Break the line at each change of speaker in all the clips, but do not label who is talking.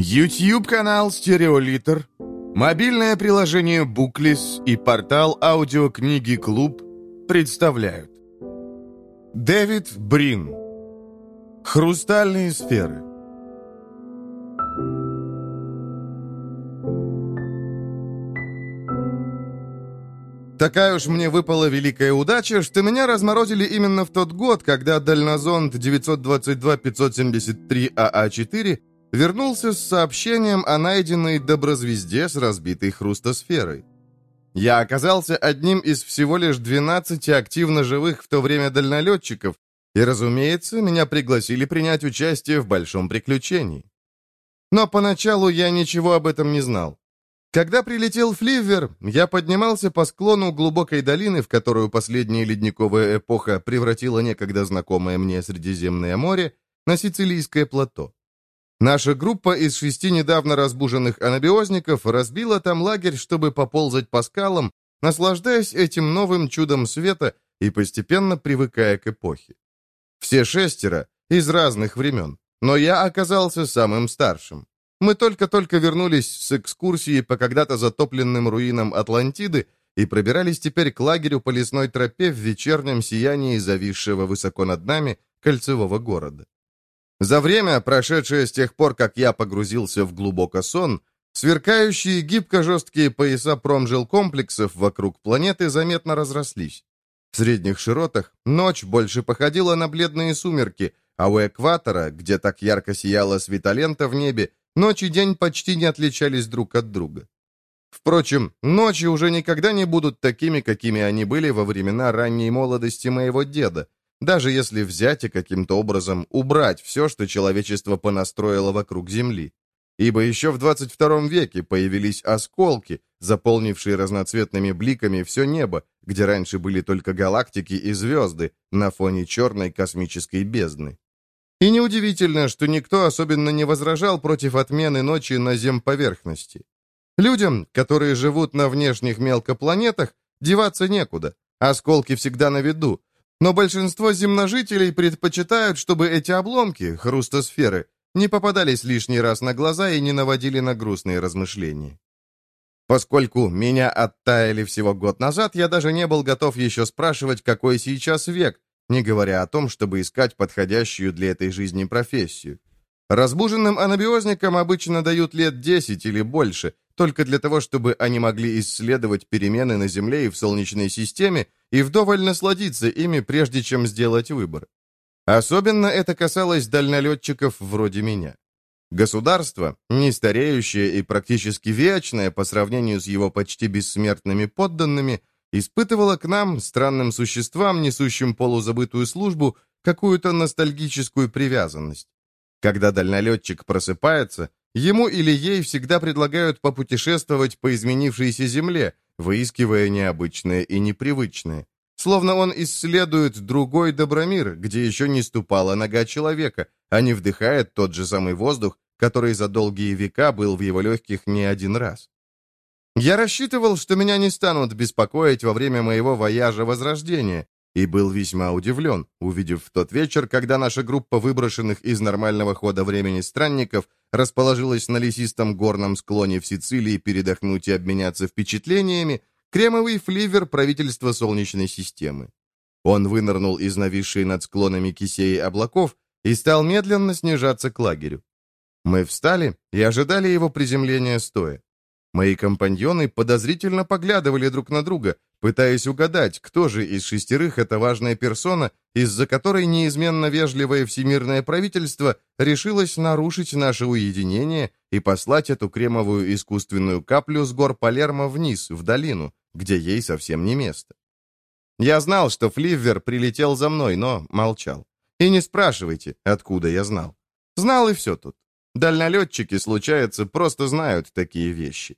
YouTube-канал «Стереолитр», мобильное приложение «Буклис» и портал аудиокниги «Клуб» представляют. Дэвид Брин. «Хрустальные сферы» Такая уж мне выпала великая удача, что меня разморозили именно в тот год, когда дальнозонд 922-573 АА-4 вернулся с сообщением о найденной доброзвезде с разбитой хрустосферой. Я оказался одним из всего лишь 12 активно живых в то время дальнолетчиков, и, разумеется, меня пригласили принять участие в большом приключении. Но поначалу я ничего об этом не знал. Когда прилетел Фливер, я поднимался по склону глубокой долины, в которую последняя ледниковая эпоха превратила некогда знакомое мне Средиземное море, на Сицилийское плато. Наша группа из шести недавно разбуженных анабиозников разбила там лагерь, чтобы поползать по скалам, наслаждаясь этим новым чудом света и постепенно привыкая к эпохе. Все шестеро из разных времен, но я оказался самым старшим. Мы только-только вернулись с экскурсии по когда-то затопленным руинам Атлантиды и пробирались теперь к лагерю по лесной тропе в вечернем сиянии зависшего высоко над нами кольцевого города. За время, прошедшее с тех пор, как я погрузился в глубоко сон, сверкающие гибко-жесткие пояса промжилкомплексов вокруг планеты заметно разрослись. В средних широтах ночь больше походила на бледные сумерки, а у экватора, где так ярко сияла светолента в небе, Ночь и день почти не отличались друг от друга. Впрочем, ночи уже никогда не будут такими, какими они были во времена ранней молодости моего деда, даже если взять и каким-то образом убрать все, что человечество понастроило вокруг Земли. Ибо еще в 22 веке появились осколки, заполнившие разноцветными бликами все небо, где раньше были только галактики и звезды на фоне черной космической бездны. И неудивительно, что никто особенно не возражал против отмены ночи на земповерхности. Людям, которые живут на внешних мелкопланетах, деваться некуда, осколки всегда на виду, но большинство земножителей предпочитают, чтобы эти обломки, хрустосферы, не попадались лишний раз на глаза и не наводили на грустные размышления. Поскольку меня оттаяли всего год назад, я даже не был готов еще спрашивать, какой сейчас век, не говоря о том, чтобы искать подходящую для этой жизни профессию. Разбуженным анабиозникам обычно дают лет 10 или больше, только для того, чтобы они могли исследовать перемены на Земле и в Солнечной системе и вдоволь насладиться ими, прежде чем сделать выбор. Особенно это касалось дальнолетчиков вроде меня. Государство, не стареющее и практически вечное по сравнению с его почти бессмертными подданными, испытывала к нам, странным существам, несущим полузабытую службу, какую-то ностальгическую привязанность. Когда дальнолетчик просыпается, ему или ей всегда предлагают попутешествовать по изменившейся земле, выискивая необычное и непривычное. Словно он исследует другой добромир, где еще не ступала нога человека, а не вдыхает тот же самый воздух, который за долгие века был в его легких не один раз. Я рассчитывал, что меня не станут беспокоить во время моего вояжа Возрождения, и был весьма удивлен, увидев в тот вечер, когда наша группа выброшенных из нормального хода времени странников расположилась на лесистом горном склоне в Сицилии передохнуть и обменяться впечатлениями, кремовый фливер правительства Солнечной системы. Он вынырнул из нависшей над склонами кисеи облаков и стал медленно снижаться к лагерю. Мы встали и ожидали его приземления стоя. Мои компаньоны подозрительно поглядывали друг на друга, пытаясь угадать, кто же из шестерых эта важная персона, из-за которой неизменно вежливое всемирное правительство решилось нарушить наше уединение и послать эту кремовую искусственную каплю с гор Палермо вниз, в долину, где ей совсем не место. Я знал, что Фливер прилетел за мной, но молчал. И не спрашивайте, откуда я знал. Знал и все тут. Дальнолетчики, случается, просто знают такие вещи.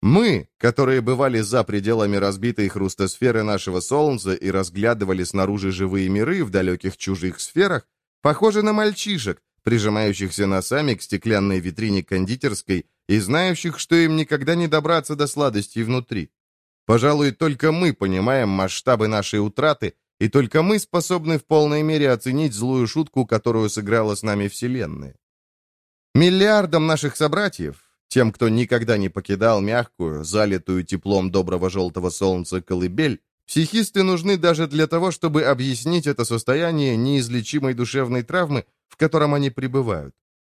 Мы, которые бывали за пределами разбитой хрустосферы нашего Солнца и разглядывали снаружи живые миры в далеких чужих сферах, похожи на мальчишек, прижимающихся носами к стеклянной витрине кондитерской и знающих, что им никогда не добраться до сладостей внутри. Пожалуй, только мы понимаем масштабы нашей утраты, и только мы способны в полной мере оценить злую шутку, которую сыграла с нами Вселенная. Миллиардам наших собратьев, тем, кто никогда не покидал мягкую, залитую теплом доброго желтого солнца колыбель, психисты нужны даже для того, чтобы объяснить это состояние неизлечимой душевной травмы, в котором они пребывают.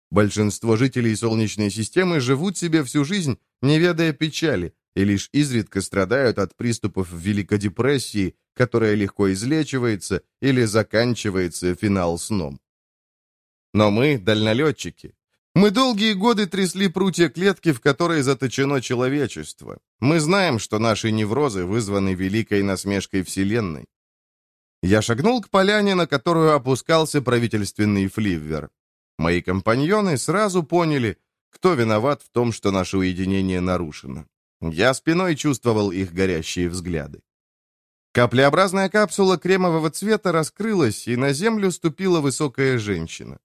Большинство жителей Солнечной системы живут себе всю жизнь, не ведая печали, и лишь изредка страдают от приступов Великодепрессии, которая легко излечивается или заканчивается финал сном. Но мы – дальнолетчики. Мы долгие годы трясли прутья клетки, в которой заточено человечество. Мы знаем, что наши неврозы вызваны великой насмешкой Вселенной. Я шагнул к поляне, на которую опускался правительственный фливвер. Мои компаньоны сразу поняли, кто виноват в том, что наше уединение нарушено. Я спиной чувствовал их горящие взгляды. Каплеобразная капсула кремового цвета раскрылась, и на землю ступила высокая женщина.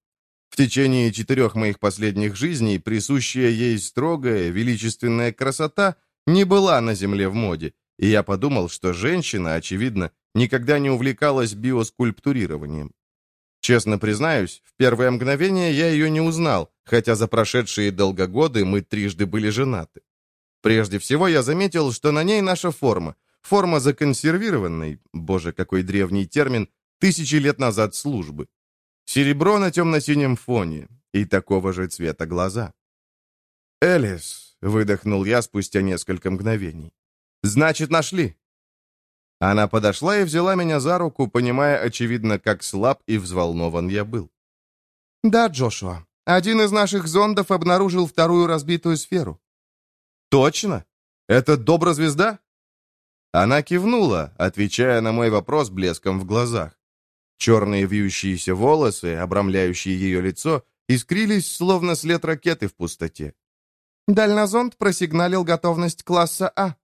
В течение четырех моих последних жизней присущая ей строгая, величественная красота не была на земле в моде, и я подумал, что женщина, очевидно, никогда не увлекалась биоскульптурированием. Честно признаюсь, в первое мгновение я ее не узнал, хотя за прошедшие долгогоды мы трижды были женаты. Прежде всего я заметил, что на ней наша форма, форма законсервированной, боже, какой древний термин, тысячи лет назад службы. Серебро на темно-синем фоне и такого же цвета глаза. «Элис», — выдохнул я спустя несколько мгновений. «Значит, нашли». Она подошла и взяла меня за руку, понимая, очевидно, как слаб и взволнован я был. «Да, Джошуа, один из наших зондов обнаружил вторую разбитую сферу». «Точно? Это доброзвезда?» Она кивнула, отвечая на мой вопрос блеском в глазах. Черные вьющиеся волосы, обрамляющие ее лицо, искрились, словно след ракеты в пустоте. «Дальнозонд просигналил готовность класса А».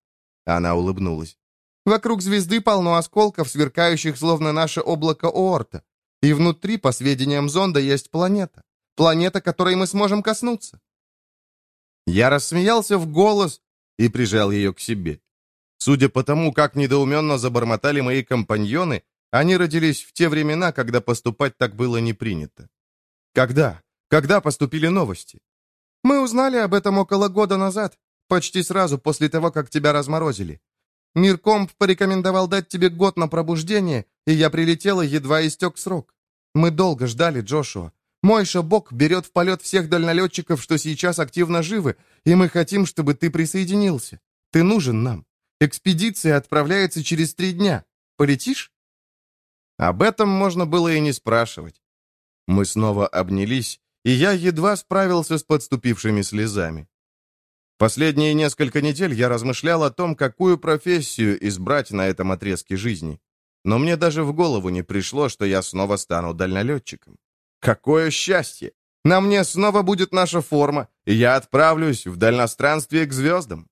Она улыбнулась. «Вокруг звезды полно осколков, сверкающих, словно наше облако Оорта. И внутри, по сведениям зонда, есть планета. Планета, которой мы сможем коснуться». Я рассмеялся в голос и прижал ее к себе. Судя по тому, как недоуменно забормотали мои компаньоны, они родились в те времена, когда поступать так было не принято. Когда? Когда поступили новости? Мы узнали об этом около года назад, почти сразу после того, как тебя разморозили. Миркомп порекомендовал дать тебе год на пробуждение, и я прилетела, едва истек срок. Мы долго ждали Джошуа. Мой шабок берет в полет всех дальнолетчиков, что сейчас активно живы, и мы хотим, чтобы ты присоединился. Ты нужен нам. Экспедиция отправляется через три дня. Полетишь?» Об этом можно было и не спрашивать. Мы снова обнялись, и я едва справился с подступившими слезами. Последние несколько недель я размышлял о том, какую профессию избрать на этом отрезке жизни. Но мне даже в голову не пришло, что я снова стану дальнолетчиком. Какое счастье! На мне снова будет наша форма, и я отправлюсь в дальностранствие к звездам.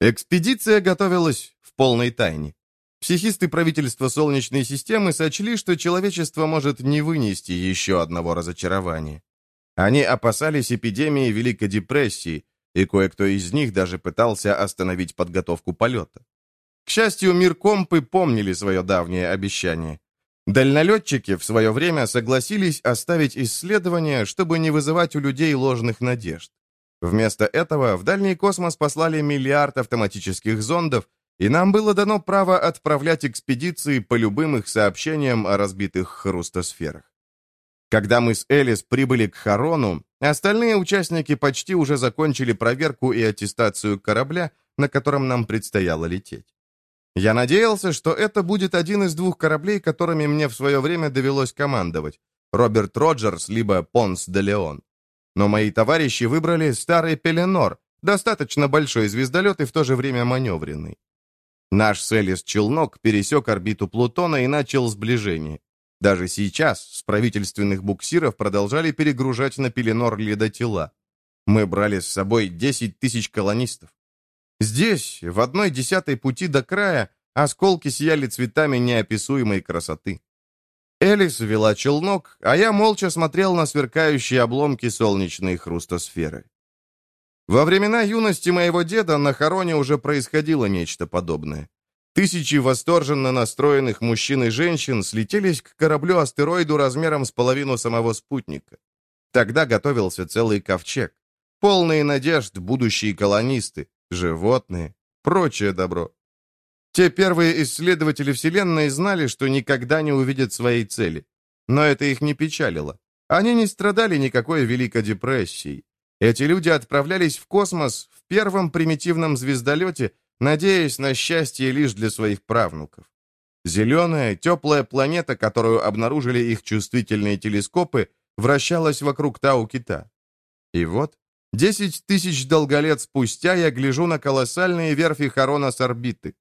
Экспедиция готовилась в полной тайне. Психисты правительства Солнечной системы сочли, что человечество может не вынести еще одного разочарования. Они опасались эпидемии Великой депрессии, и кое-кто из них даже пытался остановить подготовку полета. К счастью, миркомпы помнили свое давнее обещание. Дальнолетчики в свое время согласились оставить исследования, чтобы не вызывать у людей ложных надежд. Вместо этого в дальний космос послали миллиард автоматических зондов, и нам было дано право отправлять экспедиции по любым их сообщениям о разбитых хрустосферах. Когда мы с Элис прибыли к Харону, остальные участники почти уже закончили проверку и аттестацию корабля, на котором нам предстояло лететь. Я надеялся, что это будет один из двух кораблей, которыми мне в свое время довелось командовать, Роберт Роджерс либо Понс де Леон. Но мои товарищи выбрали старый Пеленор, достаточно большой звездолет и в то же время маневренный. Наш Селес-челнок пересек орбиту Плутона и начал сближение. Даже сейчас с правительственных буксиров продолжали перегружать на Пеленор ледотела. Мы брали с собой 10 тысяч колонистов. Здесь, в одной десятой пути до края, осколки сияли цветами неописуемой красоты. Элис вела челнок, а я молча смотрел на сверкающие обломки солнечной хрустосферы. Во времена юности моего деда на Хороне уже происходило нечто подобное. Тысячи восторженно настроенных мужчин и женщин слетелись к кораблю-астероиду размером с половину самого спутника. Тогда готовился целый ковчег. Полные надежд будущие колонисты, животные, прочее добро. Те первые исследователи Вселенной знали, что никогда не увидят своей цели. Но это их не печалило. Они не страдали никакой Великой депрессией. Эти люди отправлялись в космос в первом примитивном звездолете, надеясь на счастье лишь для своих правнуков. Зеленая, теплая планета, которую обнаружили их чувствительные телескопы, вращалась вокруг Тау-Кита. И вот, десять тысяч долголет спустя я гляжу на колоссальные верфи Харона с орбиты.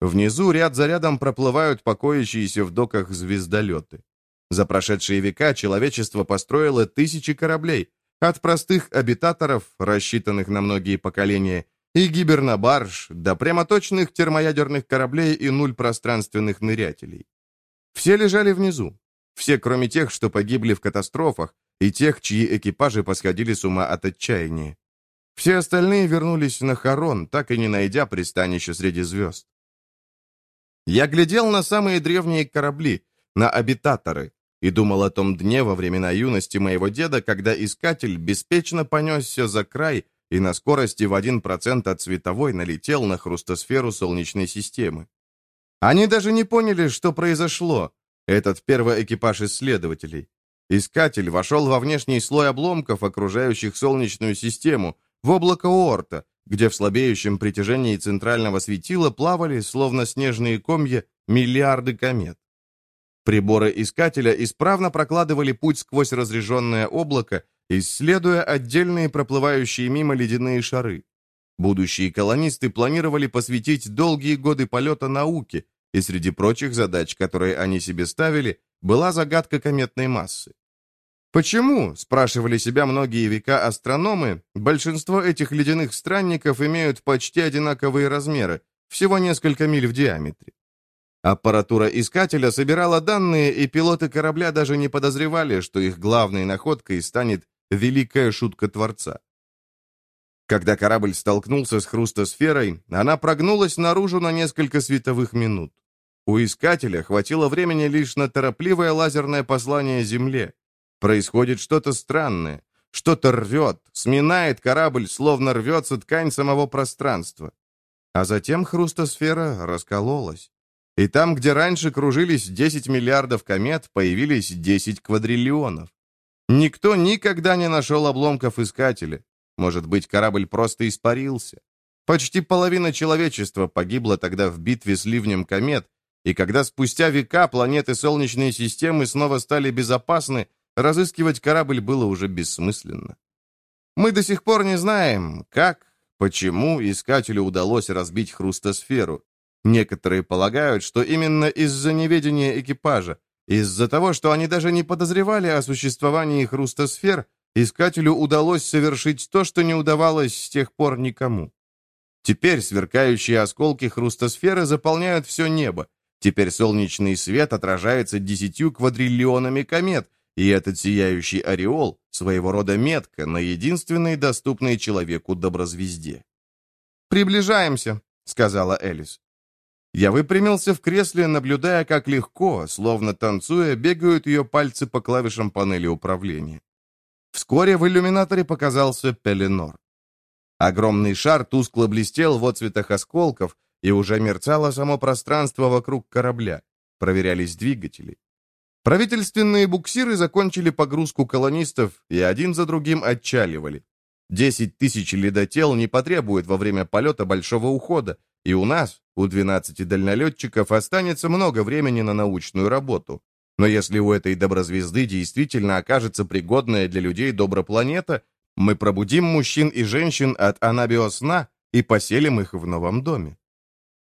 Внизу ряд за рядом проплывают покоящиеся в доках звездолеты. За прошедшие века человечество построило тысячи кораблей, от простых обитаторов, рассчитанных на многие поколения, и гибернобарж, до прямоточных термоядерных кораблей и нуль пространственных нырятелей. Все лежали внизу. Все, кроме тех, что погибли в катастрофах, и тех, чьи экипажи посходили с ума от отчаяния. Все остальные вернулись на Харон, так и не найдя пристанище среди звезд. Я глядел на самые древние корабли, на обитаторы, и думал о том дне во времена юности моего деда, когда искатель беспечно понесся за край и на скорости в 1% от световой налетел на хрустосферу Солнечной системы. Они даже не поняли, что произошло, этот первый экипаж исследователей. Искатель вошел во внешний слой обломков, окружающих Солнечную систему, в облако Оорта, где в слабеющем притяжении центрального светила плавали, словно снежные комья, миллиарды комет. Приборы искателя исправно прокладывали путь сквозь разреженное облако, исследуя отдельные проплывающие мимо ледяные шары. Будущие колонисты планировали посвятить долгие годы полета науке, и среди прочих задач, которые они себе ставили, была загадка кометной массы. Почему, спрашивали себя многие века астрономы, большинство этих ледяных странников имеют почти одинаковые размеры, всего несколько миль в диаметре? Аппаратура искателя собирала данные, и пилоты корабля даже не подозревали, что их главной находкой станет великая шутка Творца. Когда корабль столкнулся с хрустосферой, она прогнулась наружу на несколько световых минут. У искателя хватило времени лишь на торопливое лазерное послание Земле. Происходит что-то странное, что-то рвет, сминает корабль, словно рвется ткань самого пространства. А затем хрустосфера раскололась. И там, где раньше кружились 10 миллиардов комет, появились 10 квадриллионов. Никто никогда не нашел обломков искателя. Может быть, корабль просто испарился. Почти половина человечества погибла тогда в битве с ливнем комет, и когда спустя века планеты Солнечной системы снова стали безопасны, разыскивать корабль было уже бессмысленно. Мы до сих пор не знаем, как, почему искателю удалось разбить хрустосферу, Некоторые полагают, что именно из-за неведения экипажа, из-за того, что они даже не подозревали о существовании хрустосфер, искателю удалось совершить то, что не удавалось с тех пор никому. Теперь сверкающие осколки хрустосферы заполняют все небо. Теперь солнечный свет отражается десятью квадриллионами комет, и этот сияющий ореол — своего рода метка на единственной доступной человеку доброзвезде. «Приближаемся», — сказала Элис. Я выпрямился в кресле, наблюдая, как легко, словно танцуя, бегают ее пальцы по клавишам панели управления. Вскоре в иллюминаторе показался Пеленор. Огромный шар тускло блестел в отцветах осколков, и уже мерцало само пространство вокруг корабля. Проверялись двигатели. Правительственные буксиры закончили погрузку колонистов и один за другим отчаливали. Десять тысяч ледотел не потребует во время полета большого ухода, и у нас, у 12 дальнолетчиков, останется много времени на научную работу. Но если у этой доброзвезды действительно окажется пригодная для людей добропланета, мы пробудим мужчин и женщин от анабиосна и поселим их в новом доме.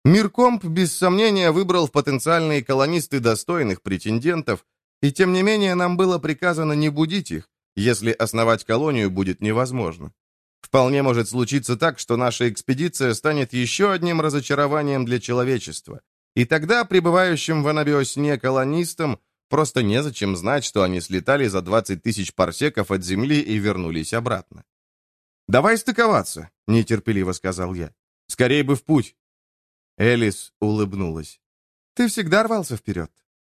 Миркомп, без сомнения, выбрал в потенциальные колонисты достойных претендентов, и тем не менее нам было приказано не будить их, если основать колонию будет невозможно. Вполне может случиться так, что наша экспедиция станет еще одним разочарованием для человечества. И тогда пребывающим в анабиосне колонистам просто незачем знать, что они слетали за 20 тысяч парсеков от Земли и вернулись обратно. «Давай стыковаться», — нетерпеливо сказал я. «Скорей бы в путь». Элис улыбнулась. «Ты всегда рвался вперед.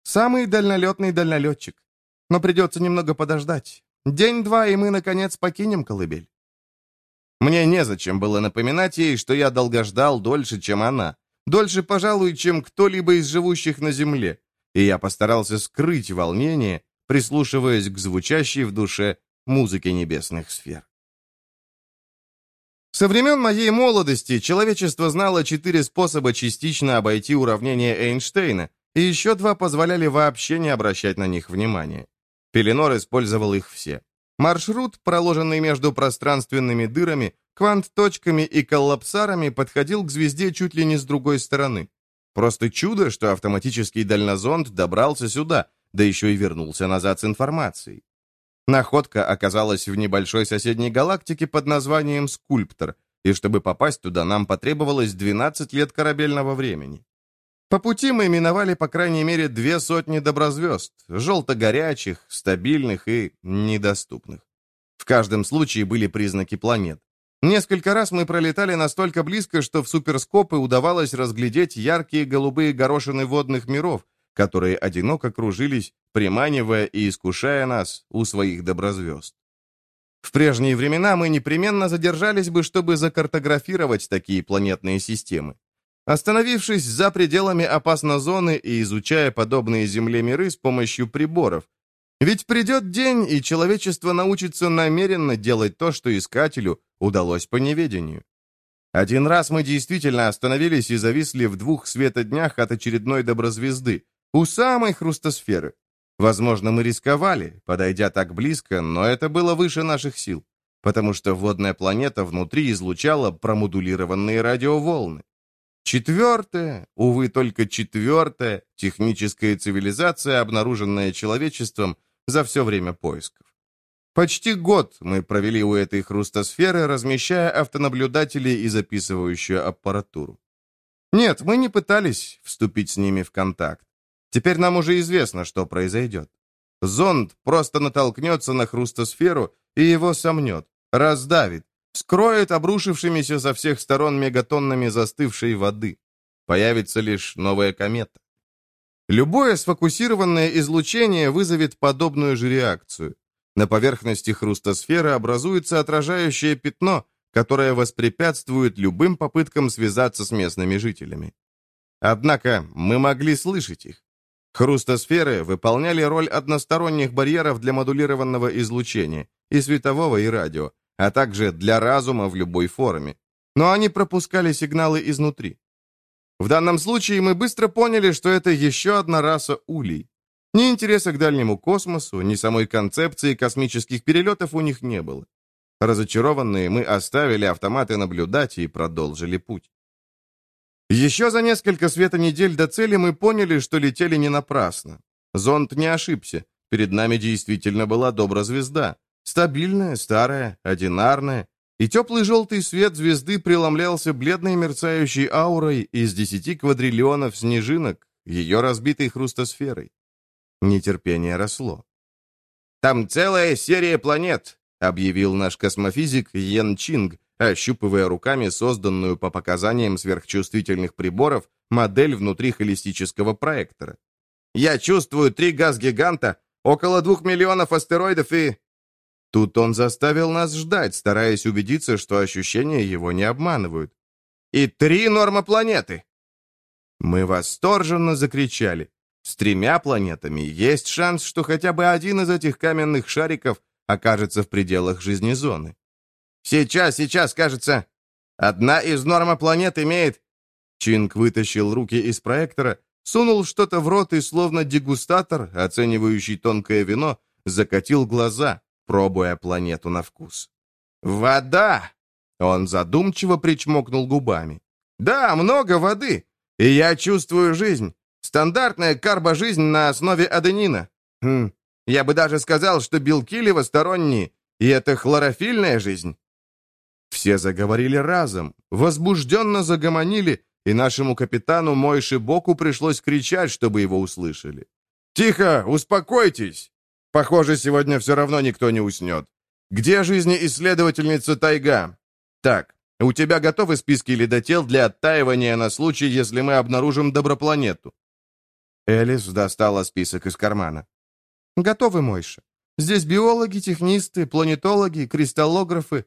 Самый дальнолетный дальнолетчик. Но придется немного подождать. День-два, и мы, наконец, покинем колыбель». Мне незачем было напоминать ей, что я долго ждал дольше, чем она. Дольше, пожалуй, чем кто-либо из живущих на земле. И я постарался скрыть волнение, прислушиваясь к звучащей в душе музыке небесных сфер. Со времен моей молодости человечество знало четыре способа частично обойти уравнение Эйнштейна, и еще два позволяли вообще не обращать на них внимания. Пеленор использовал их все. Маршрут, проложенный между пространственными дырами, квант-точками и коллапсарами, подходил к звезде чуть ли не с другой стороны. Просто чудо, что автоматический дальнозонд добрался сюда, да еще и вернулся назад с информацией. Находка оказалась в небольшой соседней галактике под названием «Скульптор», и чтобы попасть туда, нам потребовалось 12 лет корабельного времени. По пути мы миновали по крайней мере две сотни доброзвезд, желто-горячих, стабильных и недоступных. В каждом случае были признаки планет. Несколько раз мы пролетали настолько близко, что в суперскопы удавалось разглядеть яркие голубые горошины водных миров, которые одиноко кружились, приманивая и искушая нас у своих доброзвезд. В прежние времена мы непременно задержались бы, чтобы закартографировать такие планетные системы. Остановившись за пределами опасной зоны и изучая подобные Земле миры с помощью приборов, ведь придет день, и человечество научится намеренно делать то, что искателю удалось по неведению. Один раз мы действительно остановились и зависли в двух светоднях от очередной доброзвезды, у самой хрустосферы. Возможно, мы рисковали, подойдя так близко, но это было выше наших сил, потому что водная планета внутри излучала промодулированные радиоволны. Четвертая, увы, только четвертая техническая цивилизация, обнаруженная человечеством за все время поисков. Почти год мы провели у этой хрустосферы, размещая автонаблюдатели и записывающую аппаратуру. Нет, мы не пытались вступить с ними в контакт. Теперь нам уже известно, что произойдет. Зонд просто натолкнется на хрустосферу и его сомнет, раздавит, скроет обрушившимися со всех сторон мегатоннами застывшей воды. Появится лишь новая комета. Любое сфокусированное излучение вызовет подобную же реакцию. На поверхности хрустосферы образуется отражающее пятно, которое воспрепятствует любым попыткам связаться с местными жителями. Однако мы могли слышать их. Хрустосферы выполняли роль односторонних барьеров для модулированного излучения, и светового, и радио, а также для разума в любой форме. Но они пропускали сигналы изнутри. В данном случае мы быстро поняли, что это еще одна раса улей. Ни интереса к дальнему космосу, ни самой концепции космических перелетов у них не было. Разочарованные, мы оставили автоматы наблюдать и продолжили путь. Еще за несколько светонедель до цели мы поняли, что летели не напрасно. Зонд не ошибся. Перед нами действительно была доброзвезда. Стабильная, старая, одинарная. И теплый желтый свет звезды преломлялся бледной мерцающей аурой из десяти квадриллионов снежинок, ее разбитой хрустосферой. Нетерпение росло. «Там целая серия планет», — объявил наш космофизик Йен Чинг, ощупывая руками созданную по показаниям сверхчувствительных приборов модель внутри холистического проектора. «Я чувствую три газ-гиганта, около двух миллионов астероидов и...» Тут он заставил нас ждать, стараясь убедиться, что ощущения его не обманывают. «И три нормопланеты!» Мы восторженно закричали. С тремя планетами есть шанс, что хотя бы один из этих каменных шариков окажется в пределах жизни зоны. Сейчас, сейчас, кажется, одна из нормопланет имеет...» Чинг вытащил руки из проектора, сунул что-то в рот и, словно дегустатор, оценивающий тонкое вино, закатил глаза, пробуя планету на вкус. «Вода!» Он задумчиво причмокнул губами. «Да, много воды, и я чувствую жизнь. Стандартная карбожизнь на основе аденина. Хм, я бы даже сказал, что белки левосторонние, и это хлорофильная жизнь. Все заговорили разом, возбужденно загомонили, и нашему капитану Мойши Боку пришлось кричать, чтобы его услышали. «Тихо! Успокойтесь! Похоже, сегодня все равно никто не уснет. Где жизнеисследовательница Тайга? Так, у тебя готовы списки ледотел для оттаивания на случай, если мы обнаружим добропланету?» Элис достала список из кармана. «Готовы, Мойша. Здесь биологи, технисты, планетологи, кристаллографы.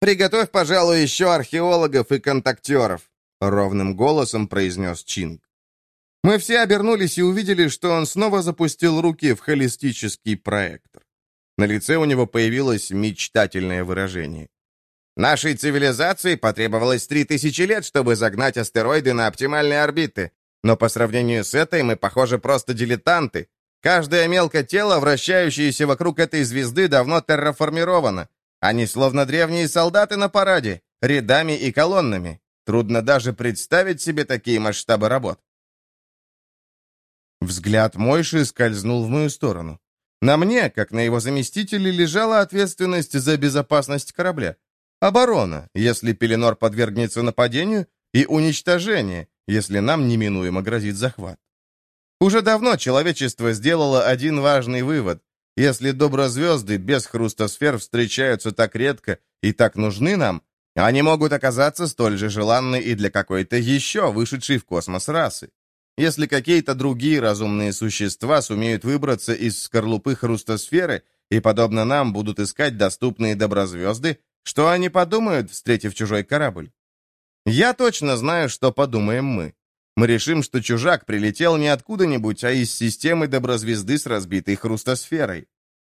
«Приготовь, пожалуй, еще археологов и контактеров», — ровным голосом произнес Чинг. Мы все обернулись и увидели, что он снова запустил руки в холистический проектор. На лице у него появилось мечтательное выражение. Нашей цивилизации потребовалось три тысячи лет, чтобы загнать астероиды на оптимальные орбиты. Но по сравнению с этой мы, похоже, просто дилетанты. Каждое мелкое тело, вращающееся вокруг этой звезды, давно терраформировано. Они словно древние солдаты на параде, рядами и колоннами. Трудно даже представить себе такие масштабы работ. Взгляд Мойши скользнул в мою сторону. На мне, как на его заместителе, лежала ответственность за безопасность корабля. Оборона, если Пеленор подвергнется нападению, и уничтожение, если нам неминуемо грозит захват. Уже давно человечество сделало один важный вывод. Если доброзвезды без хрустосфер встречаются так редко и так нужны нам, они могут оказаться столь же желанны и для какой-то еще вышедшей в космос расы. Если какие-то другие разумные существа сумеют выбраться из скорлупы хрустосферы и, подобно нам, будут искать доступные доброзвезды, что они подумают, встретив чужой корабль? Я точно знаю, что подумаем мы. Мы решим, что чужак прилетел не откуда-нибудь, а из системы доброзвезды с разбитой хрустосферой.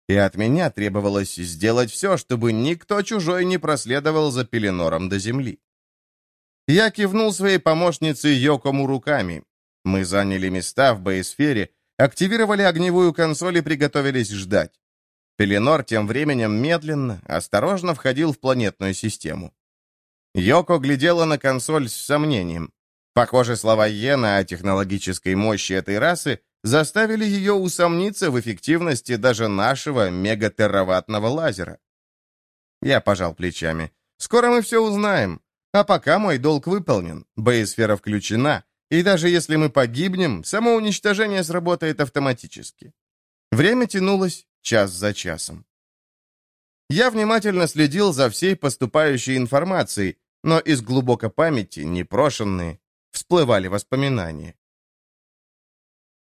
И от меня требовалось сделать все, чтобы никто чужой не проследовал за Пеленором до земли. Я кивнул своей помощнице Йокому руками. Мы заняли места в боесфере, активировали огневую консоль и приготовились ждать. Пеленор тем временем медленно, осторожно входил в планетную систему. Йоко глядела на консоль с сомнением. Похоже, слова Йена о технологической мощи этой расы заставили ее усомниться в эффективности даже нашего мегатерраватного лазера. Я пожал плечами. «Скоро мы все узнаем. А пока мой долг выполнен, боесфера включена, и даже если мы погибнем, само уничтожение сработает автоматически». Время тянулось час за часом. Я внимательно следил за всей поступающей информацией, но из глубокой памяти, непрошенные, всплывали воспоминания.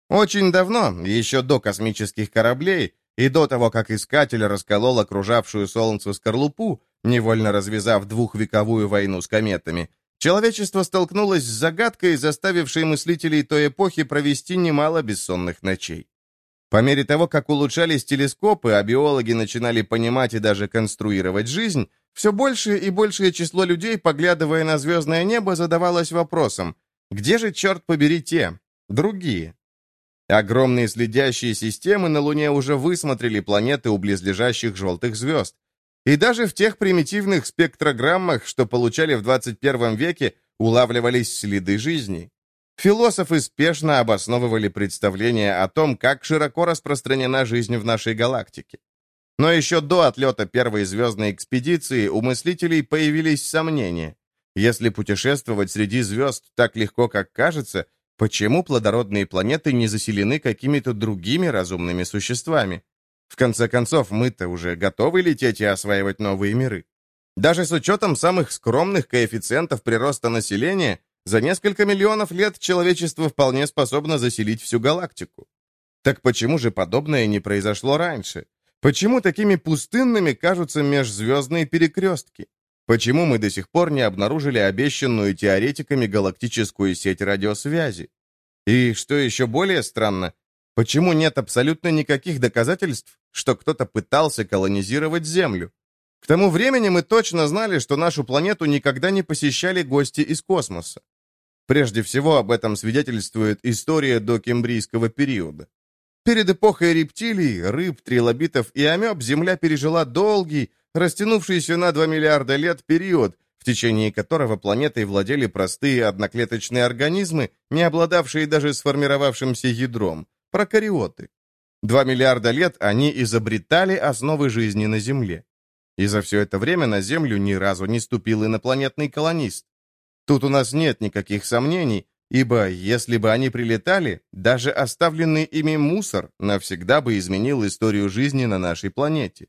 Очень давно, еще до космических кораблей и до того, как Искатель расколол окружавшую Солнце скорлупу, невольно развязав двухвековую войну с кометами, человечество столкнулось с загадкой, заставившей мыслителей той эпохи провести немало бессонных ночей. По мере того, как улучшались телескопы, а биологи начинали понимать и даже конструировать жизнь, все большее и большее число людей, поглядывая на звездное небо, задавалось вопросом, где же, черт побери, те, другие? Огромные следящие системы на Луне уже высмотрели планеты у близлежащих желтых звезд. И даже в тех примитивных спектрограммах, что получали в 21 веке, улавливались следы жизни. Философы спешно обосновывали представление о том, как широко распространена жизнь в нашей галактике. Но еще до отлета первой звездной экспедиции у мыслителей появились сомнения. Если путешествовать среди звезд так легко, как кажется, почему плодородные планеты не заселены какими-то другими разумными существами? В конце концов, мы-то уже готовы лететь и осваивать новые миры. Даже с учетом самых скромных коэффициентов прироста населения, за несколько миллионов лет человечество вполне способно заселить всю галактику. Так почему же подобное не произошло раньше? Почему такими пустынными кажутся межзвездные перекрестки? Почему мы до сих пор не обнаружили обещанную теоретиками галактическую сеть радиосвязи? И что еще более странно, почему нет абсолютно никаких доказательств, что кто-то пытался колонизировать Землю? К тому времени мы точно знали, что нашу планету никогда не посещали гости из космоса. Прежде всего, об этом свидетельствует история до кембрийского периода. Перед эпохой рептилий, рыб, трилобитов и амеб Земля пережила долгий, растянувшийся на 2 миллиарда лет период, в течение которого планетой владели простые одноклеточные организмы, не обладавшие даже сформировавшимся ядром, прокариоты. Два миллиарда лет они изобретали основы жизни на Земле. И за все это время на Землю ни разу не ступил инопланетный колонист. Тут у нас нет никаких сомнений, ибо если бы они прилетали, даже оставленный ими мусор навсегда бы изменил историю жизни на нашей планете.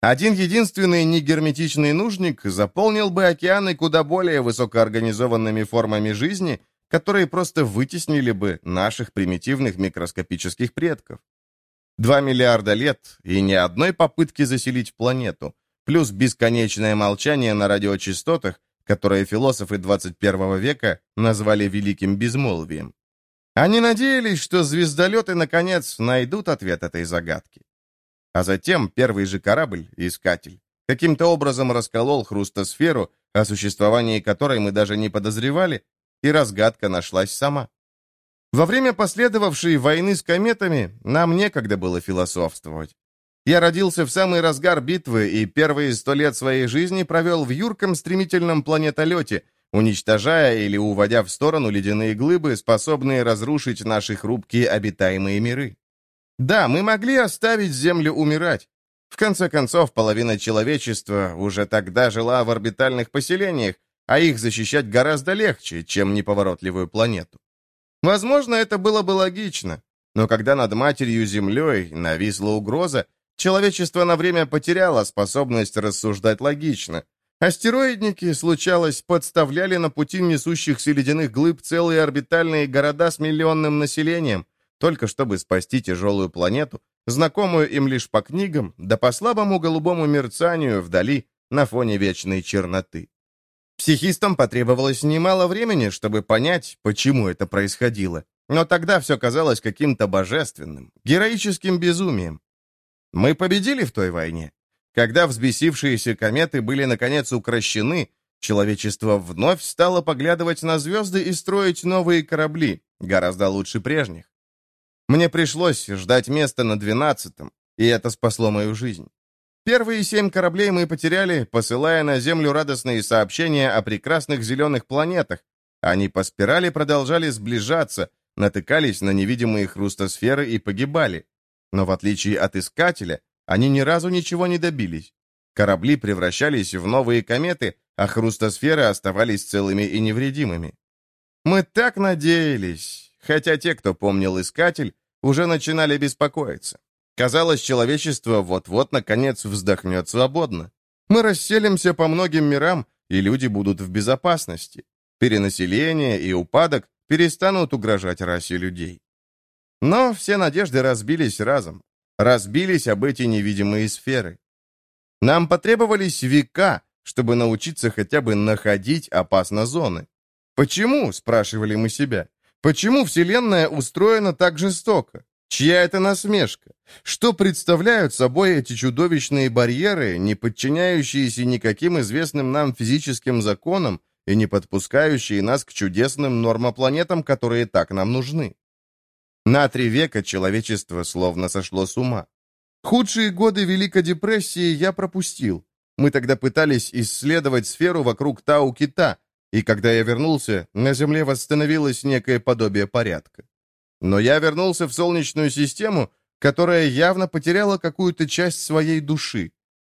Один единственный негерметичный нужник заполнил бы океаны куда более высокоорганизованными формами жизни, которые просто вытеснили бы наших примитивных микроскопических предков. Два миллиарда лет и ни одной попытки заселить планету, плюс бесконечное молчание на радиочастотах, которое философы 21 века назвали «великим безмолвием». Они надеялись, что звездолеты, наконец, найдут ответ этой загадки. А затем первый же корабль, Искатель, каким-то образом расколол хрустосферу, о существовании которой мы даже не подозревали, и разгадка нашлась сама. Во время последовавшей войны с кометами нам некогда было философствовать. Я родился в самый разгар битвы и первые сто лет своей жизни провел в юрком стремительном планетолете, уничтожая или уводя в сторону ледяные глыбы, способные разрушить наши хрупкие обитаемые миры. Да, мы могли оставить Землю умирать. В конце концов, половина человечества уже тогда жила в орбитальных поселениях, а их защищать гораздо легче, чем неповоротливую планету. Возможно, это было бы логично, но когда над матерью Землей нависла угроза, человечество на время потеряло способность рассуждать логично. Астероидники, случалось, подставляли на пути несущихся ледяных глыб целые орбитальные города с миллионным населением, только чтобы спасти тяжелую планету, знакомую им лишь по книгам, да по слабому голубому мерцанию вдали на фоне вечной черноты. Психистам потребовалось немало времени, чтобы понять, почему это происходило. Но тогда все казалось каким-то божественным, героическим безумием. Мы победили в той войне. Когда взбесившиеся кометы были наконец укращены, человечество вновь стало поглядывать на звезды и строить новые корабли, гораздо лучше прежних. Мне пришлось ждать места на двенадцатом, и это спасло мою жизнь. Первые семь кораблей мы потеряли, посылая на Землю радостные сообщения о прекрасных зеленых планетах. Они по спирали продолжали сближаться, натыкались на невидимые хрустосферы и погибали. Но в отличие от Искателя, они ни разу ничего не добились. Корабли превращались в новые кометы, а хрустосферы оставались целыми и невредимыми. Мы так надеялись, хотя те, кто помнил Искатель, уже начинали беспокоиться. Казалось, человечество вот-вот, наконец, вздохнет свободно. Мы расселимся по многим мирам, и люди будут в безопасности. Перенаселение и упадок перестанут угрожать расе людей. Но все надежды разбились разом. Разбились об эти невидимые сферы. Нам потребовались века, чтобы научиться хотя бы находить опасно зоны. «Почему?» — спрашивали мы себя. «Почему Вселенная устроена так жестоко? Чья это насмешка? Что представляют собой эти чудовищные барьеры, не подчиняющиеся никаким известным нам физическим законам и не подпускающие нас к чудесным нормопланетам, которые так нам нужны? На три века человечество словно сошло с ума. Худшие годы Великой депрессии я пропустил. Мы тогда пытались исследовать сферу вокруг Тау-Кита, и когда я вернулся, на Земле восстановилось некое подобие порядка. Но я вернулся в Солнечную систему, которая явно потеряла какую-то часть своей души.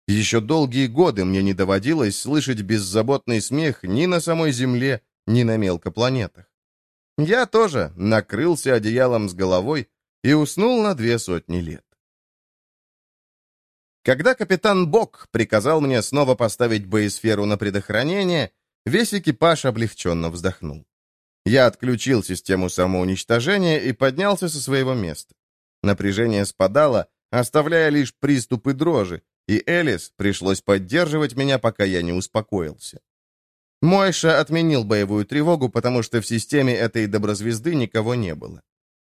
Еще долгие годы мне не доводилось слышать беззаботный смех ни на самой Земле, ни на мелкопланетах. Я тоже накрылся одеялом с головой и уснул на две сотни лет. Когда капитан Бок приказал мне снова поставить боесферу на предохранение, весь экипаж облегченно вздохнул. Я отключил систему самоуничтожения и поднялся со своего места. Напряжение спадало, оставляя лишь приступы дрожи, и Элис пришлось поддерживать меня, пока я не успокоился. Мойша отменил боевую тревогу, потому что в системе этой доброзвезды никого не было.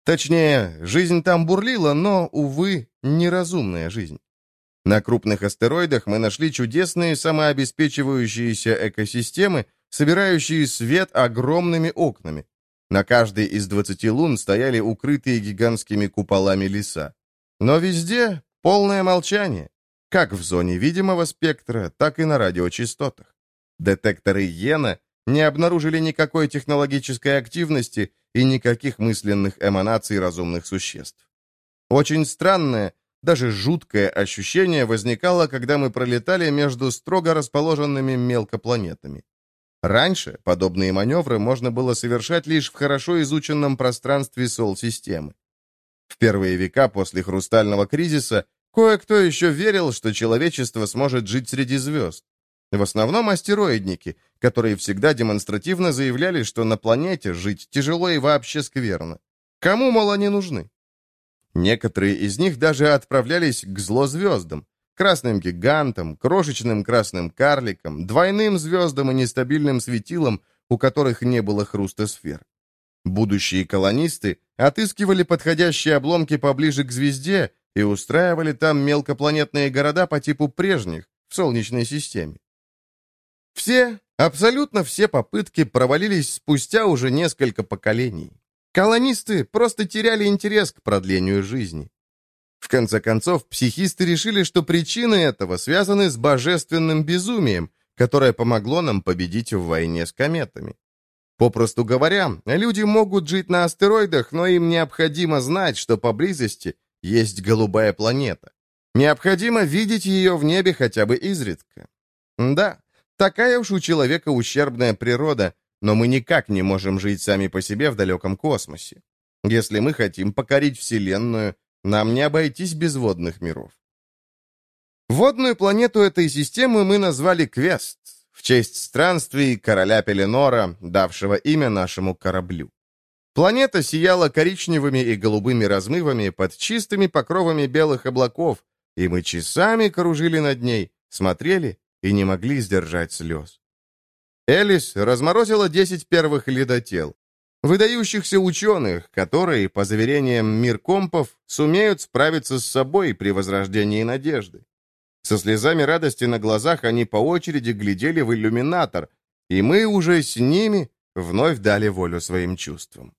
Точнее, жизнь там бурлила, но, увы, неразумная жизнь. На крупных астероидах мы нашли чудесные самообеспечивающиеся экосистемы, собирающие свет огромными окнами. На каждой из двадцати лун стояли укрытые гигантскими куполами леса. Но везде полное молчание, как в зоне видимого спектра, так и на радиочастотах. Детекторы Йена не обнаружили никакой технологической активности и никаких мысленных эманаций разумных существ. Очень странное, даже жуткое ощущение возникало, когда мы пролетали между строго расположенными мелкопланетами. Раньше подобные маневры можно было совершать лишь в хорошо изученном пространстве Сол-системы. В первые века после Хрустального кризиса кое-кто еще верил, что человечество сможет жить среди звезд. В основном астероидники, которые всегда демонстративно заявляли, что на планете жить тяжело и вообще скверно. Кому, мол, они нужны? Некоторые из них даже отправлялись к злозвездам, красным гигантам, крошечным красным карликам, двойным звездам и нестабильным светилам, у которых не было хрустосфер. Будущие колонисты отыскивали подходящие обломки поближе к звезде и устраивали там мелкопланетные города по типу прежних в Солнечной системе. Все, абсолютно все попытки провалились спустя уже несколько поколений. Колонисты просто теряли интерес к продлению жизни. В конце концов, психисты решили, что причины этого связаны с божественным безумием, которое помогло нам победить в войне с кометами. Попросту говоря, люди могут жить на астероидах, но им необходимо знать, что поблизости есть голубая планета. Необходимо видеть ее в небе хотя бы изредка. Да, такая уж у человека ущербная природа, но мы никак не можем жить сами по себе в далеком космосе. Если мы хотим покорить Вселенную, нам не обойтись без водных миров. Водную планету этой системы мы назвали Квест, в честь странствий короля Пеленора, давшего имя нашему кораблю. Планета сияла коричневыми и голубыми размывами под чистыми покровами белых облаков, и мы часами кружили над ней, смотрели и не могли сдержать слез. Элис разморозила 10 первых ледотел, выдающихся ученых, которые, по заверениям миркомпов, сумеют справиться с собой при возрождении надежды. Со слезами радости на глазах они по очереди глядели в иллюминатор, и мы уже с ними вновь дали волю своим чувствам.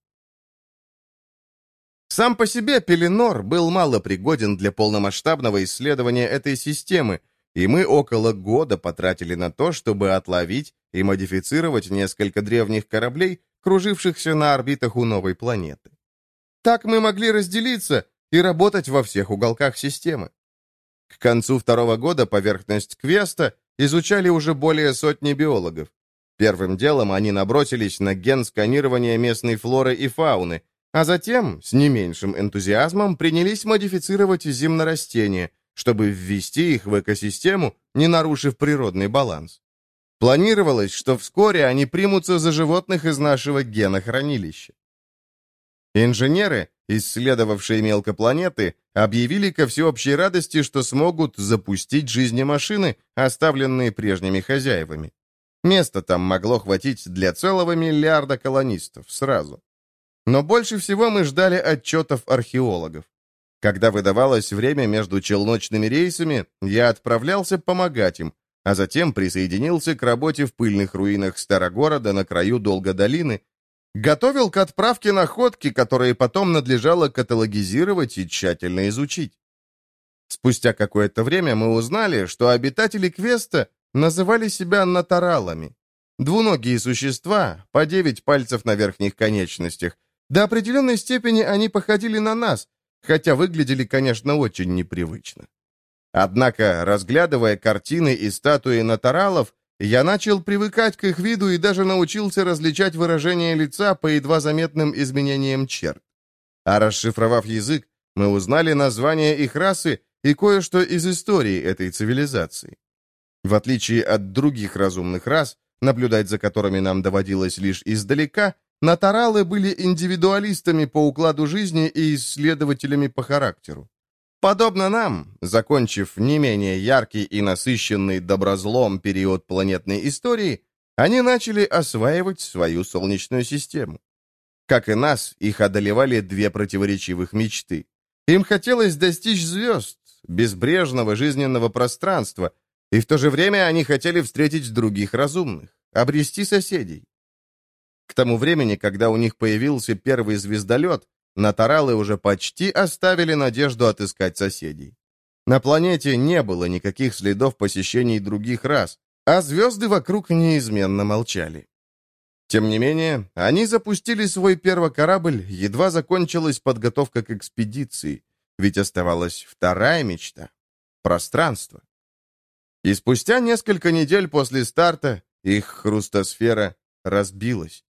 Сам по себе Пеленор был мало пригоден для полномасштабного исследования этой системы, и мы около года потратили на то, чтобы отловить и модифицировать несколько древних кораблей, кружившихся на орбитах у новой планеты. Так мы могли разделиться и работать во всех уголках системы. К концу второго года поверхность Квеста изучали уже более сотни биологов. Первым делом они набросились на ген сканирования местной флоры и фауны, а затем, с не меньшим энтузиазмом, принялись модифицировать земнорастения, чтобы ввести их в экосистему, не нарушив природный баланс. Планировалось, что вскоре они примутся за животных из нашего генохранилища. Инженеры, исследовавшие мелкопланеты, объявили ко всеобщей радости, что смогут запустить жизни машины, оставленные прежними хозяевами. Места там могло хватить для целого миллиарда колонистов сразу. Но больше всего мы ждали отчетов археологов. Когда выдавалось время между челночными рейсами, я отправлялся помогать им, а затем присоединился к работе в пыльных руинах Старогорода на краю Долгодолины, Готовил к отправке находки, которые потом надлежало каталогизировать и тщательно изучить. Спустя какое-то время мы узнали, что обитатели Квеста называли себя натаралами. Двуногие существа, по девять пальцев на верхних конечностях. До определенной степени они походили на нас, хотя выглядели, конечно, очень непривычно. Однако, разглядывая картины и статуи натаралов, я начал привыкать к их виду и даже научился различать выражение лица по едва заметным изменениям черт. А расшифровав язык, мы узнали название их расы и кое-что из истории этой цивилизации. В отличие от других разумных рас, наблюдать за которыми нам доводилось лишь издалека, натаралы были индивидуалистами по укладу жизни и исследователями по характеру. Подобно нам, закончив не менее яркий и насыщенный доброзлом период планетной истории, они начали осваивать свою Солнечную систему. Как и нас, их одолевали две противоречивых мечты. Им хотелось достичь звезд, безбрежного жизненного пространства, и в то же время они хотели встретить других разумных, обрести соседей. К тому времени, когда у них появился первый звездолет, Натаралы уже почти оставили надежду отыскать соседей. На планете не было никаких следов посещений других рас, а звезды вокруг неизменно молчали. Тем не менее, они запустили свой первый корабль, едва закончилась подготовка к экспедиции, ведь оставалась вторая мечта — пространство. И спустя несколько недель после старта их хрустосфера разбилась.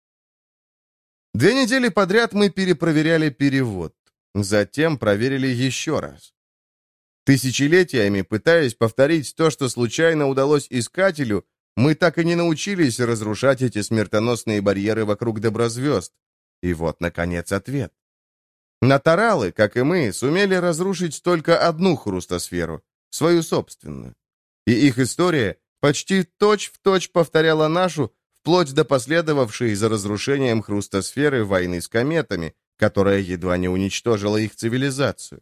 Две недели подряд мы перепроверяли перевод. Затем проверили еще раз. Тысячелетиями, пытаясь повторить то, что случайно удалось искателю, мы так и не научились разрушать эти смертоносные барьеры вокруг доброзвезд. И вот, наконец, ответ. Натаралы, как и мы, сумели разрушить только одну хрустосферу, свою собственную. И их история почти точь-в-точь точь повторяла нашу, вплоть до последовавшей за разрушением хрустосферы войны с кометами, которая едва не уничтожила их цивилизацию.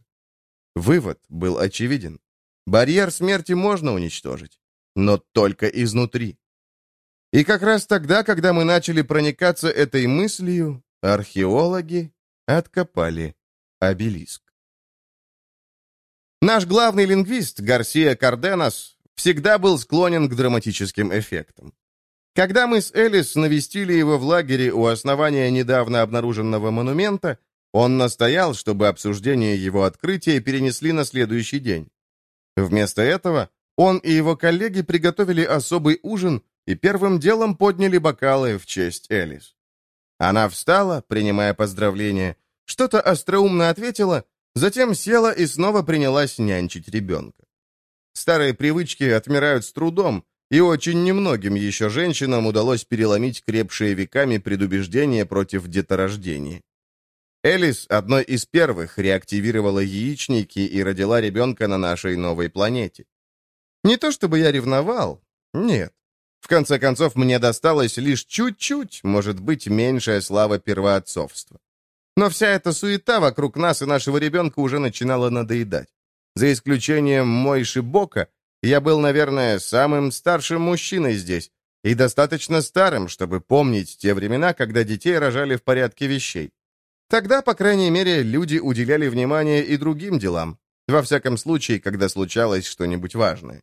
Вывод был очевиден. Барьер смерти можно уничтожить, но только изнутри. И как раз тогда, когда мы начали проникаться этой мыслью, археологи откопали обелиск. Наш главный лингвист, Гарсия Карденас, всегда был склонен к драматическим эффектам. Когда мы с Элис навестили его в лагере у основания недавно обнаруженного монумента, он настоял, чтобы обсуждение его открытия перенесли на следующий день. Вместо этого он и его коллеги приготовили особый ужин и первым делом подняли бокалы в честь Элис. Она встала, принимая поздравления, что-то остроумно ответила, затем села и снова принялась нянчить ребенка. Старые привычки отмирают с трудом, и очень немногим еще женщинам удалось переломить крепшие веками предубеждения против деторождения. Элис одной из первых реактивировала яичники и родила ребенка на нашей новой планете. Не то чтобы я ревновал, нет. В конце концов, мне досталось лишь чуть-чуть, может быть, меньшая слава первоотцовства. Но вся эта суета вокруг нас и нашего ребенка уже начинала надоедать. За исключением Мойши Бока, я был, наверное, самым старшим мужчиной здесь и достаточно старым, чтобы помнить те времена, когда детей рожали в порядке вещей. Тогда, по крайней мере, люди уделяли внимание и другим делам, во всяком случае, когда случалось что-нибудь важное.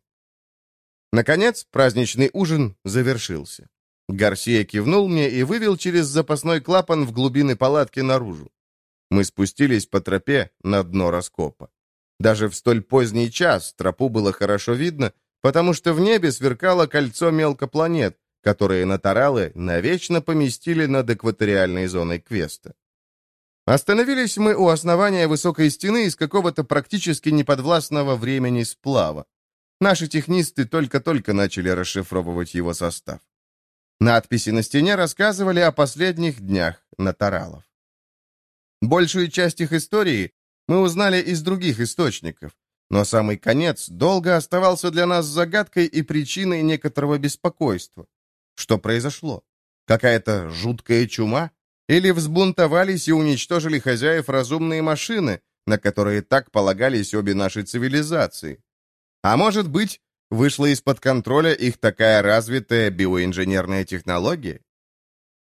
Наконец, праздничный ужин завершился. Гарсия кивнул мне и вывел через запасной клапан в глубины палатки наружу. Мы спустились по тропе на дно раскопа. Даже в столь поздний час тропу было хорошо видно, потому что в небе сверкало кольцо мелкопланет, которые натаралы навечно поместили над экваториальной зоной Квеста. Остановились мы у основания высокой стены из какого-то практически неподвластного времени сплава. Наши технисты только-только начали расшифровывать его состав. Надписи на стене рассказывали о последних днях натаралов. Большую часть их истории мы узнали из других источников, но самый конец долго оставался для нас загадкой и причиной некоторого беспокойства. Что произошло? Какая-то жуткая чума? Или взбунтовались и уничтожили хозяев разумные машины, на которые так полагались обе наши цивилизации? А может быть, вышла из-под контроля их такая развитая биоинженерная технология?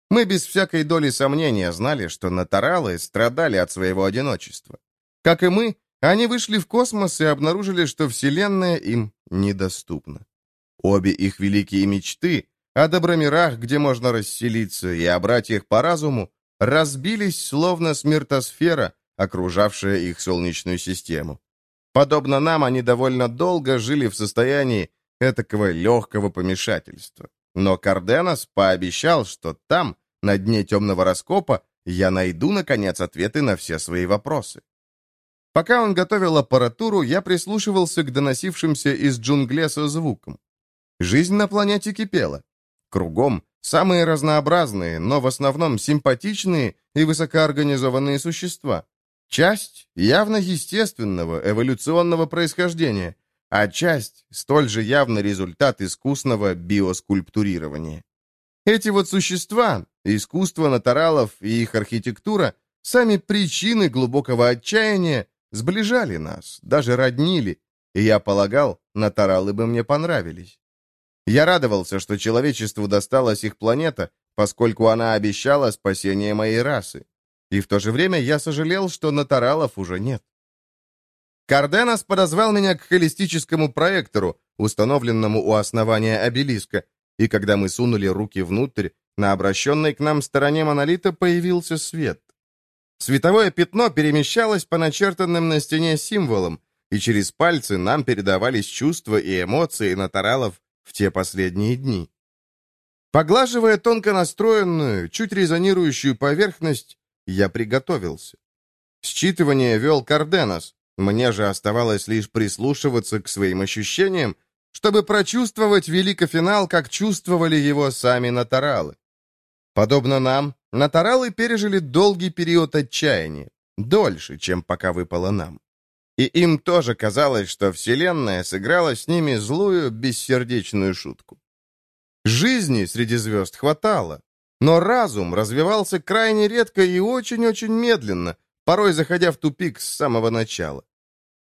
Мы без всякой доли сомнения знали, что натаралы страдали от своего одиночества. Как и мы, они вышли в космос и обнаружили, что Вселенная им недоступна. Обе их великие мечты о добромирах, где можно расселиться, и о братьях по разуму, разбились, словно смертосфера, окружавшая их Солнечную систему. Подобно нам, они довольно долго жили в состоянии этакого легкого помешательства. Но Карденас пообещал, что там, на дне темного раскопа, я найду, наконец, ответы на все свои вопросы. Пока он готовил аппаратуру, я прислушивался к доносившимся из джунглеса звукам. Жизнь на планете кипела. Кругом самые разнообразные, но в основном симпатичные и высокоорганизованные существа. Часть явно естественного, эволюционного происхождения, а часть столь же явно результат искусного биоскульптурирования. Эти вот существа, искусство натуралов и их архитектура, сами причины глубокого отчаяния Сближали нас, даже роднили, и я полагал, натаралы бы мне понравились. Я радовался, что человечеству досталась их планета, поскольку она обещала спасение моей расы. И в то же время я сожалел, что натаралов уже нет. Карденас подозвал меня к холистическому проектору, установленному у основания обелиска, и когда мы сунули руки внутрь, на обращенной к нам стороне монолита появился свет. Световое пятно перемещалось по начертанным на стене символам, и через пальцы нам передавались чувства и эмоции натуралов в те последние дни. Поглаживая тонко настроенную, чуть резонирующую поверхность, я приготовился. Считывание вел Карденос, мне же оставалось лишь прислушиваться к своим ощущениям, чтобы прочувствовать великофинал, как чувствовали его сами натуралы. Подобно нам, Натаралы пережили долгий период отчаяния. дольше, чем пока выпало нам. И им тоже казалось, что Вселенная сыграла с ними злую, бессердечную шутку. Жизни среди звезд хватало, но разум развивался крайне редко и очень-очень медленно, порой заходя в тупик с самого начала.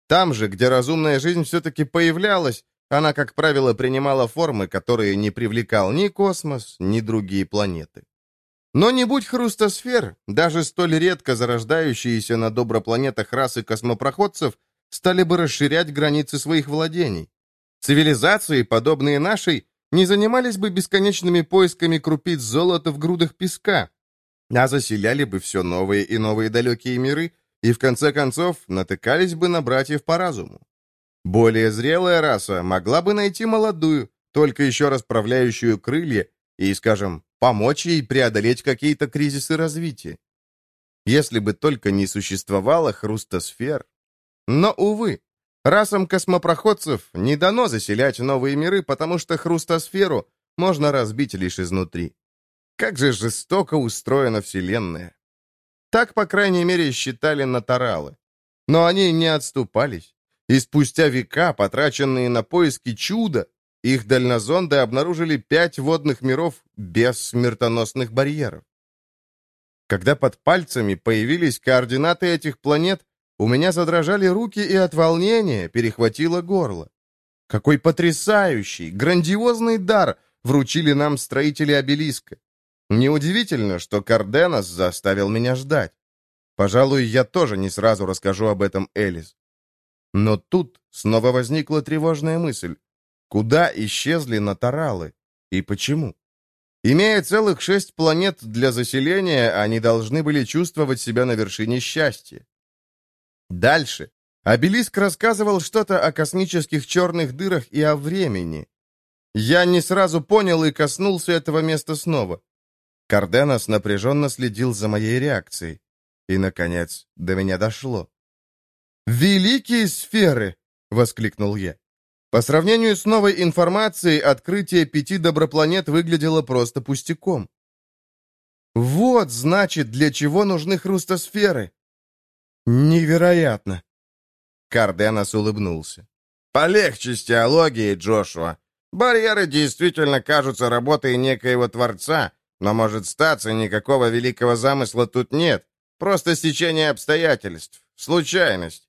Там же, где разумная жизнь все-таки появлялась, она, как правило, принимала формы, которые не привлекал ни космос, ни другие планеты. Но не будь хрустосфер, даже столь редко зарождающиеся на добропланетах расы космопроходцев стали бы расширять границы своих владений. Цивилизации, подобные нашей, не занимались бы бесконечными поисками крупиц золота в грудах песка, а заселяли бы все новые и новые далекие миры и, в конце концов, натыкались бы на братьев по разуму. Более зрелая раса могла бы найти молодую, только еще расправляющую крылья и, скажем, помочь ей преодолеть какие-то кризисы развития. Если бы только не существовало хрустосфер. Но, увы, расам космопроходцев не дано заселять новые миры, потому что хрустосферу можно разбить лишь изнутри. Как же жестоко устроена Вселенная. Так, по крайней мере, считали натаралы. Но они не отступались. И спустя века, потраченные на поиски чуда, их дальнозонды обнаружили пять водных миров без смертоносных барьеров. Когда под пальцами появились координаты этих планет, у меня задрожали руки и от волнения перехватило горло. Какой потрясающий, грандиозный дар вручили нам строители обелиска. Неудивительно, что Карденас заставил меня ждать. Пожалуй, я тоже не сразу расскажу об этом Элис. Но тут снова возникла тревожная мысль. Куда исчезли натаралы? И почему? Имея целых шесть планет для заселения, они должны были чувствовать себя на вершине счастья. Дальше. Обелиск рассказывал что-то о космических черных дырах и о времени. Я не сразу понял и коснулся этого места снова. Карденос напряженно следил за моей реакцией. И, наконец, до меня дошло. «Великие сферы!» — воскликнул я. По сравнению с новой информацией, открытие пяти добропланет выглядело просто пустяком. Вот, значит, для чего нужны хрустосферы. Невероятно. Карденас улыбнулся. Полегче с теологией, Джошуа. Барьеры действительно кажутся работой некоего Творца, но, может статься, никакого великого замысла тут нет. Просто стечение обстоятельств, случайность.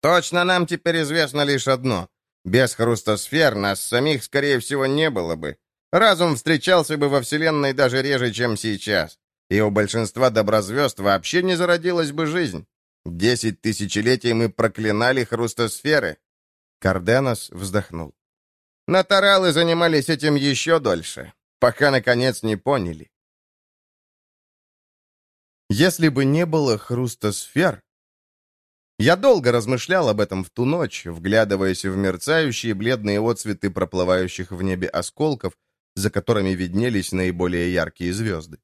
Точно нам теперь известно лишь одно. Без хрустосфер нас самих, скорее всего, не было бы. Разум встречался бы во Вселенной даже реже, чем сейчас. И у большинства доброзвезд вообще не зародилась бы жизнь. Десять тысячелетий мы проклинали хрустосферы. Карденос вздохнул. Натаралы занимались этим еще дольше, пока, наконец, не поняли. Если бы не было хрустосфер, я долго размышлял об этом в ту ночь, вглядываясь в мерцающие бледные отцветы проплывающих в небе осколков, за которыми виднелись наиболее яркие звезды.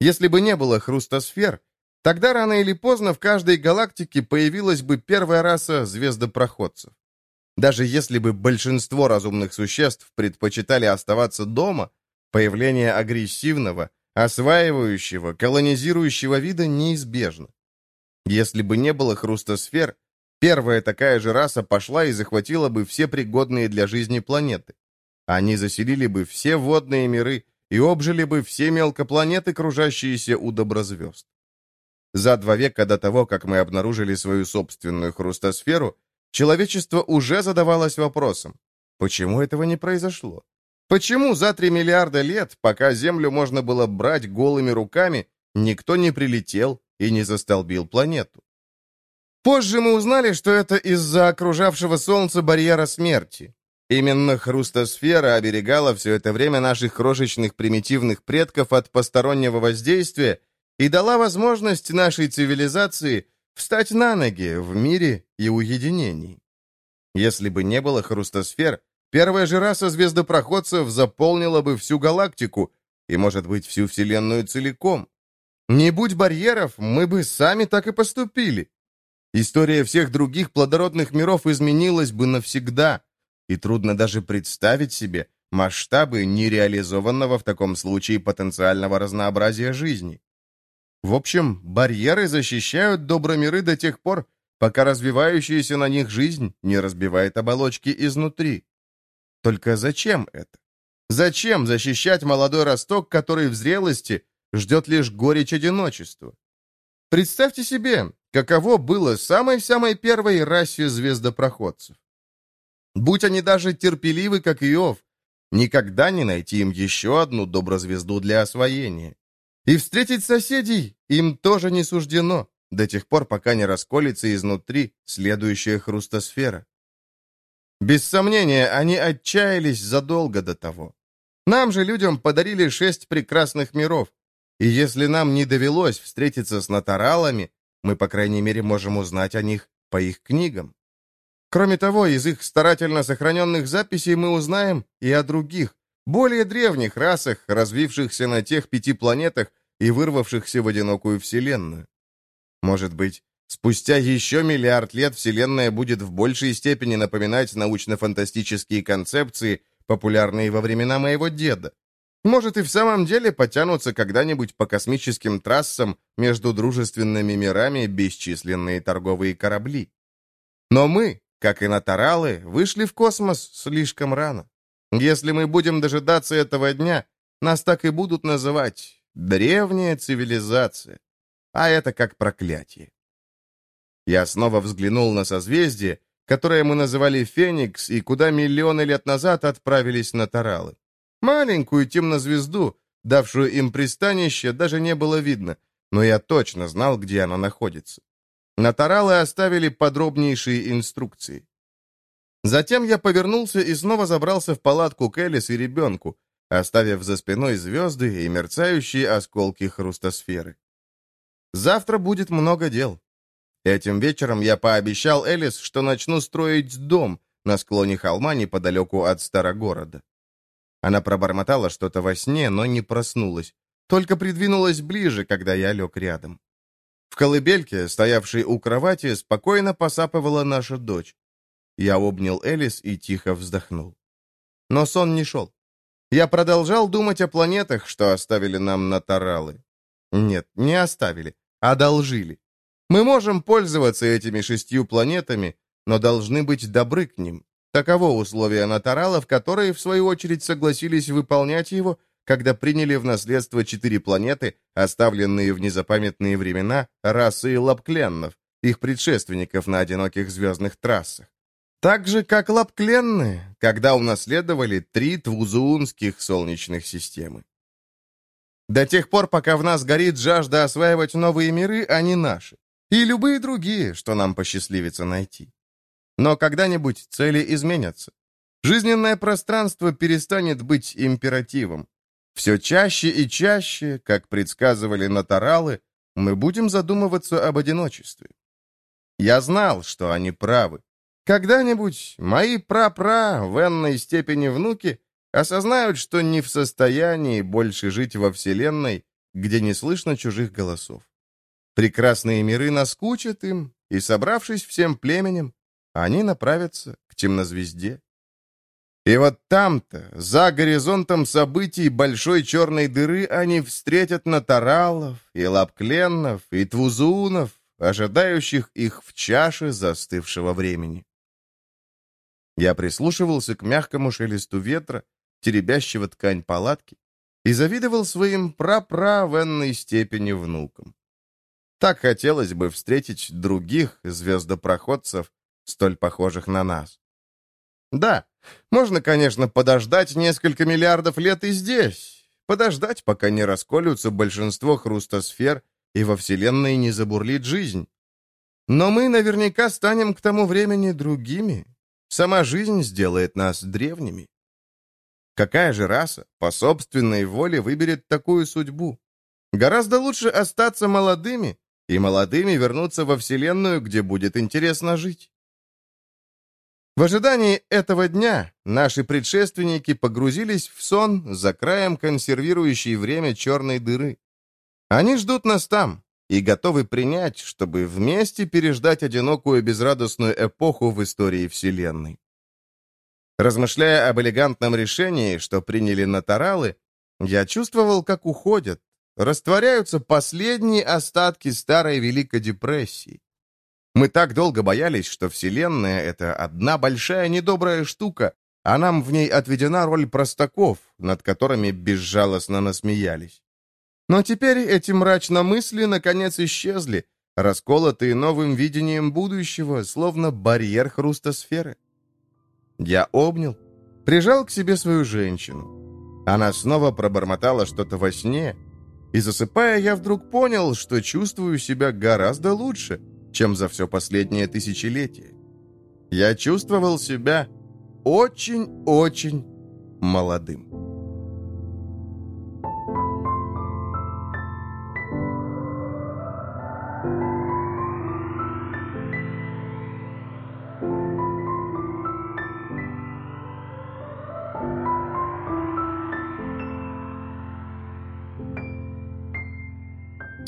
Если бы не было хрустосфер, тогда рано или поздно в каждой галактике появилась бы первая раса звездопроходцев. Даже если бы большинство разумных существ предпочитали оставаться дома, появление агрессивного, осваивающего, колонизирующего вида неизбежно. Если бы не было хрустосфер, первая такая же раса пошла и захватила бы все пригодные для жизни планеты. Они заселили бы все водные миры и обжили бы все мелкопланеты, кружащиеся у доброзвезд. За два века до того, как мы обнаружили свою собственную хрустосферу, человечество уже задавалось вопросом, почему этого не произошло? Почему за три миллиарда лет, пока Землю можно было брать голыми руками, никто не прилетел и не застолбил планету. Позже мы узнали, что это из-за окружавшего Солнца барьера смерти. Именно хрустосфера оберегала все это время наших крошечных примитивных предков от постороннего воздействия и дала возможность нашей цивилизации встать на ноги в мире и уединении. Если бы не было хрустосфер, первая же раса звездопроходцев заполнила бы всю галактику и, может быть, всю Вселенную целиком. Не будь барьеров, мы бы сами так и поступили. История всех других плодородных миров изменилась бы навсегда, и трудно даже представить себе масштабы нереализованного в таком случае потенциального разнообразия жизни.
В общем, барьеры защищают добромиры до тех пор, пока развивающаяся на них жизнь не разбивает оболочки изнутри. Только зачем это? Зачем защищать молодой росток, который в зрелости ждет лишь горечь одиночества? Представьте себе, каково было самой-самой первой расе звездопроходцев. Будь они даже терпеливы, как Иов, никогда не найти им еще одну доброзвезду для освоения. И встретить соседей им тоже не суждено, до тех пор, пока не расколется изнутри следующая хрустосфера. Без сомнения, они отчаялись задолго до того. Нам же, людям, подарили шесть прекрасных миров, и если нам не довелось встретиться с натуралами, мы, по крайней мере, можем узнать о них по их книгам. Кроме того, из их старательно сохраненных записей мы узнаем и о других, более древних расах, развившихся на тех пяти планетах и вырвавшихся в одинокую Вселенную. Может быть, спустя еще миллиард лет Вселенная будет в большей степени напоминать научно-фантастические концепции, популярные во времена моего деда. Может, и в самом деле потянутся когда-нибудь по космическим трассам между дружественными мирами бесчисленные торговые корабли. Но мы, как и натуралы, вышли в космос слишком рано. Если мы будем дожидаться этого дня, нас так и будут называть «древняя цивилизация». А это как проклятие. Я снова взглянул на созвездие, которое мы называли Феникс, и куда миллионы лет назад отправились натуралы. Маленькую темнозвезду, давшую им пристанище, даже не было видно, но я точно знал, где она находится. Натаралы оставили подробнейшие инструкции. Затем я повернулся и снова забрался в палатку к Элис и ребенку, оставив за спиной звезды и мерцающие осколки хрустосферы. Завтра будет много дел. Этим вечером я пообещал Элис, что начну строить дом на склоне холма неподалеку от Старогорода. Она пробормотала что-то во сне, но не проснулась, только придвинулась ближе, когда я лег рядом. В колыбельке, стоявшей у кровати, спокойно посапывала наша дочь. Я обнял Элис и тихо вздохнул. Но сон не шел. Я продолжал думать о планетах, что оставили нам на Таралы. Нет, не оставили, одолжили. Мы можем пользоваться этими шестью планетами, но должны быть добры к ним. Таково условие Натаралов, которые, в свою очередь, согласились выполнять его когда приняли в наследство четыре планеты, оставленные в незапамятные времена расой лапкленнов, их предшественников на одиноких звездных трассах. Так же, как лапкленные, когда унаследовали три твузуунских солнечных системы. До тех пор, пока в нас горит жажда осваивать новые миры, они наши. И любые другие, что нам посчастливится найти. Но когда-нибудь цели изменятся. Жизненное пространство перестанет быть императивом. Все чаще и чаще, как предсказывали натуралы, мы будем задумываться об одиночестве. Я знал, что они правы. Когда-нибудь мои пра-пра в энной степени внуки осознают, что не в состоянии больше жить во Вселенной, где не слышно чужих голосов. Прекрасные миры наскучат им, и, собравшись всем племенем, они направятся к темнозвезде. И вот там-то, за горизонтом событий большой черной дыры, они встретят натаралов, и лапкленнов, и твузунов, ожидающих их в чаше застывшего времени. Я прислушивался к мягкому шелесту ветра, теребящего ткань палатки, и завидовал своим праправенной степени внукам. Так хотелось бы встретить других звездопроходцев, столь похожих на нас. Да, можно, конечно, подождать несколько миллиардов лет и здесь. Подождать, пока не расколются большинство хрустосфер и во Вселенной не забурлит жизнь. Но мы наверняка станем к тому времени другими. Сама жизнь сделает нас древними. Какая же раса по собственной воле выберет такую судьбу? Гораздо лучше остаться молодыми, и молодыми вернуться во Вселенную, где будет интересно жить. В ожидании этого дня наши предшественники погрузились в сон за краем консервирующей время черной дыры. Они ждут нас там и готовы принять, чтобы вместе переждать одинокую безрадостную эпоху в истории Вселенной. Размышляя об элегантном решении, что приняли натуралы, я чувствовал, как уходят, растворяются последние остатки старой Великой депрессии. Мы так долго боялись, что Вселенная — это одна большая недобрая штука, а нам в ней отведена роль простаков, над которыми безжалостно насмеялись. Но теперь эти мрачно-мысли наконец исчезли, расколотые новым видением будущего, словно барьер хрустосферы. Я обнял, прижал к себе свою женщину. Она снова пробормотала что-то во сне, и засыпая, я вдруг понял, что чувствую себя гораздо лучше, чем за все последнее тысячелетие. Я чувствовал себя очень-очень молодым.